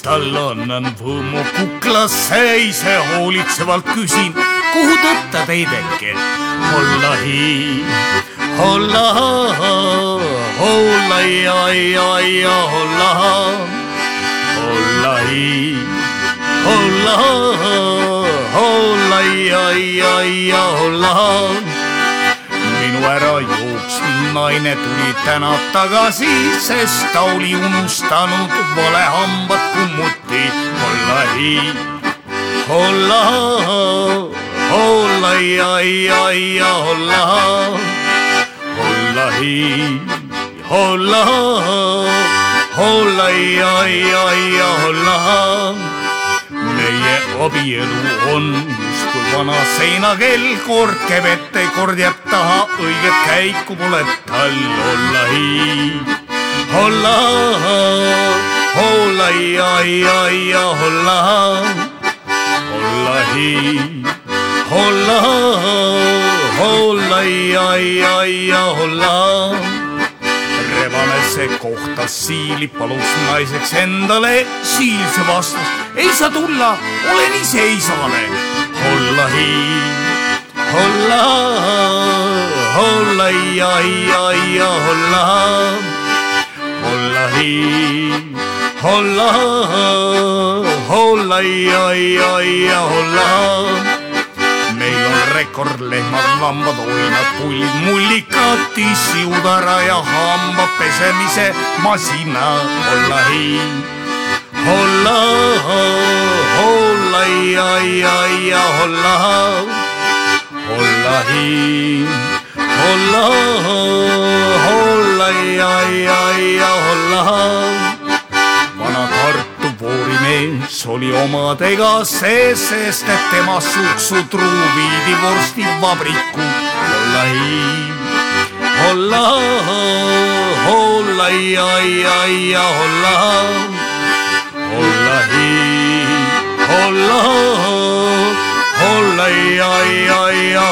siis talle annan võmu kuklasse, ise hoolitsevalt küsin, kuhu tõtta teideke. Hollahi, holla, holla ja, ja, ja holla, hollahi, holla, holla ja, ja, jooksnud naine tuli täna tagasi, sest ta oli unustanud valehambad kummuti. Hollahi, holla, holla ja, ja, ja holla, hollahi, holla, holla ja, ja, ja holla meie abielu on justkui vana seinakell, kord käib ette, kord jääb taha, õiget käiku pole tal hollahi. holla, holla ja, ja, ja holla, hollahi, holla, holla ja, ja, ja holla rebane see kohtas siili, palus naiseks endale, siil see vastas, ei saa tulla, olen ise isane. hollahi, holla, holla ja, ja, ja holla, hollahi, holla, holla ja, ja, ja holla on rekordlehmad, lambad, oinad, pullid, mullikad, tissi, udara ja hamba pesemise masina. Hollahi, holla, holla ja, ja, ja holla, hollahi, holla, holla voorimees oli omadega sees, sest et tema suksutruu viidi vorstivabriku. Hollahi, holla, holla ja, ja, ja holla, hollahi, holla, holla ja, ja, ja holla